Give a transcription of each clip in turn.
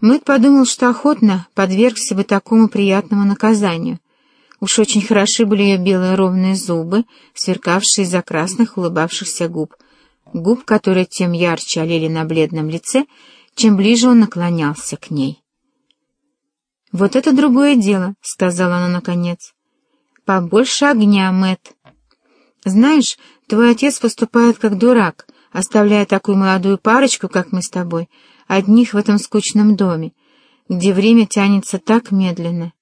Мэтт подумал, что охотно подвергся бы такому приятному наказанию. Уж очень хороши были ее белые ровные зубы, сверкавшие из-за красных улыбавшихся губ, губ, которые тем ярче олели на бледном лице, чем ближе он наклонялся к ней. «Вот это другое дело», — сказала она наконец. «Побольше огня, Мэтт. Знаешь, твой отец поступает как дурак, оставляя такую молодую парочку, как мы с тобой, одних в этом скучном доме, где время тянется так медленно.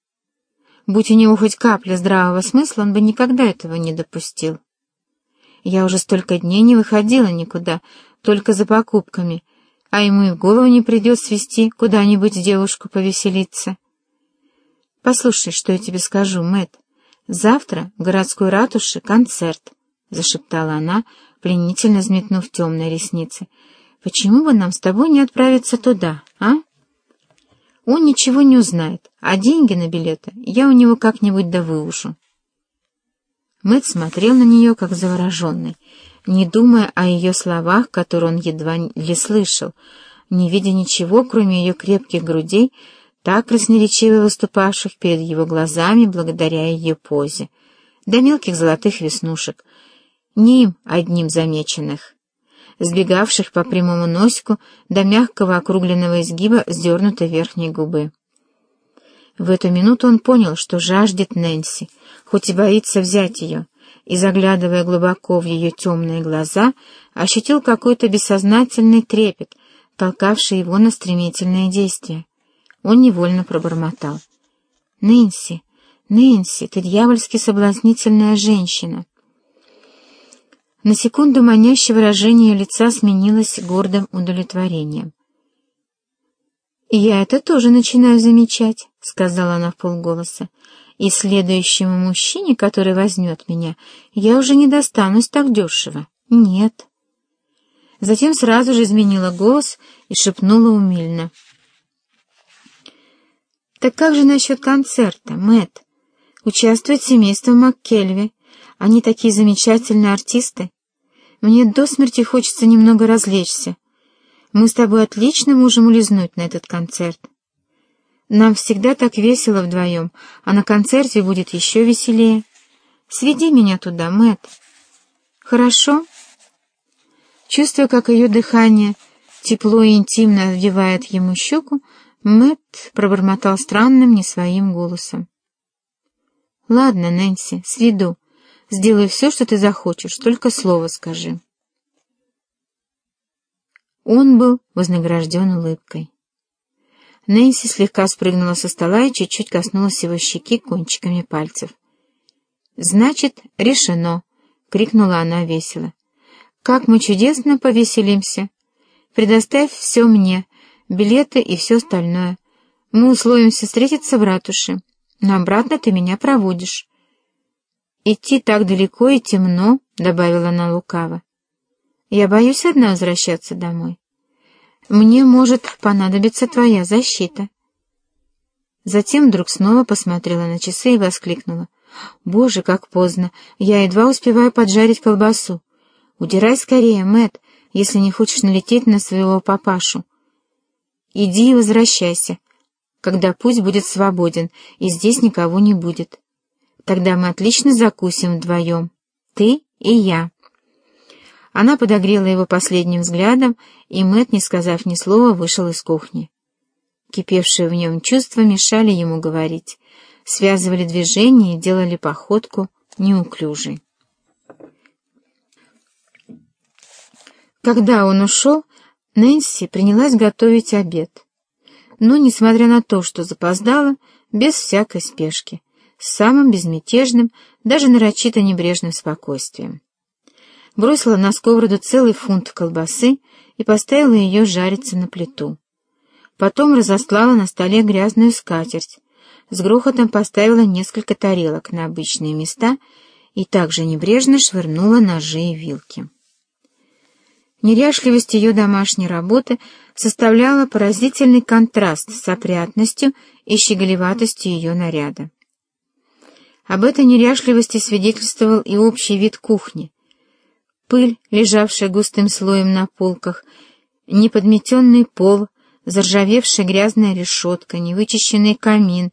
Будь у него хоть капля здравого смысла, он бы никогда этого не допустил. Я уже столько дней не выходила никуда, только за покупками, а ему и в голову не придет свести куда-нибудь девушку повеселиться. Послушай, что я тебе скажу, Мэт. Завтра в городской ратуше концерт, — зашептала она, пленительно взметнув темные ресницы. Почему бы нам с тобой не отправиться туда, а? Он ничего не узнает, а деньги на билеты я у него как-нибудь да выушу. Мэтт смотрел на нее, как завороженный, не думая о ее словах, которые он едва ли слышал, не видя ничего, кроме ее крепких грудей, так красноречиво выступавших перед его глазами благодаря ее позе, до мелких золотых веснушек, не им одним замеченных сбегавших по прямому носику до мягкого округленного изгиба сдернутой верхней губы. В эту минуту он понял, что жаждет Нэнси, хоть и боится взять ее, и, заглядывая глубоко в ее темные глаза, ощутил какой-то бессознательный трепет, толкавший его на стремительные действия. Он невольно пробормотал. «Нэнси, Нэнси, ты дьявольски соблазнительная женщина!» На секунду манящее выражение лица сменилось гордым удовлетворением. «Я это тоже начинаю замечать», — сказала она в полголоса. «И следующему мужчине, который возьмет меня, я уже не достанусь так дешево. Нет». Затем сразу же изменила голос и шепнула умильно. «Так как же насчет концерта, Мэтт? Участвует семейство МакКельви. Они такие замечательные артисты. Мне до смерти хочется немного развлечься. Мы с тобой отлично можем улизнуть на этот концерт. Нам всегда так весело вдвоем, а на концерте будет еще веселее. Сведи меня туда, Мэт. Хорошо?» Чувствуя, как ее дыхание тепло и интимно вдевает ему щеку, Мэт пробормотал странным, не своим голосом. «Ладно, Нэнси, сведу. Сделай все, что ты захочешь, только слово скажи. Он был вознагражден улыбкой. Нэнси слегка спрыгнула со стола и чуть-чуть коснулась его щеки кончиками пальцев. «Значит, решено!» — крикнула она весело. «Как мы чудесно повеселимся! Предоставь все мне, билеты и все остальное. Мы условимся встретиться в ратуше, но обратно ты меня проводишь. «Идти так далеко и темно», — добавила она лукаво. «Я боюсь одна возвращаться домой. Мне может понадобиться твоя защита». Затем вдруг снова посмотрела на часы и воскликнула. «Боже, как поздно! Я едва успеваю поджарить колбасу. Удирай скорее, Мэт, если не хочешь налететь на своего папашу. Иди и возвращайся, когда путь будет свободен, и здесь никого не будет». Тогда мы отлично закусим вдвоем. Ты и я. Она подогрела его последним взглядом, и Мэт, не сказав ни слова, вышел из кухни. Кипевшие в нем чувства мешали ему говорить, связывали движения и делали походку неуклюжей. Когда он ушел, Нэнси принялась готовить обед. Но, несмотря на то, что запоздала, без всякой спешки с самым безмятежным, даже нарочито небрежным спокойствием. Бросила на сковороду целый фунт колбасы и поставила ее жариться на плиту. Потом разослала на столе грязную скатерть, с грохотом поставила несколько тарелок на обычные места и также небрежно швырнула ножи и вилки. Неряшливость ее домашней работы составляла поразительный контраст с опрятностью и щеголеватостью ее наряда. Об этой неряшливости свидетельствовал и общий вид кухни. Пыль, лежавшая густым слоем на полках, неподметенный пол, Заржавевшая грязная решетка, невычищенный камин,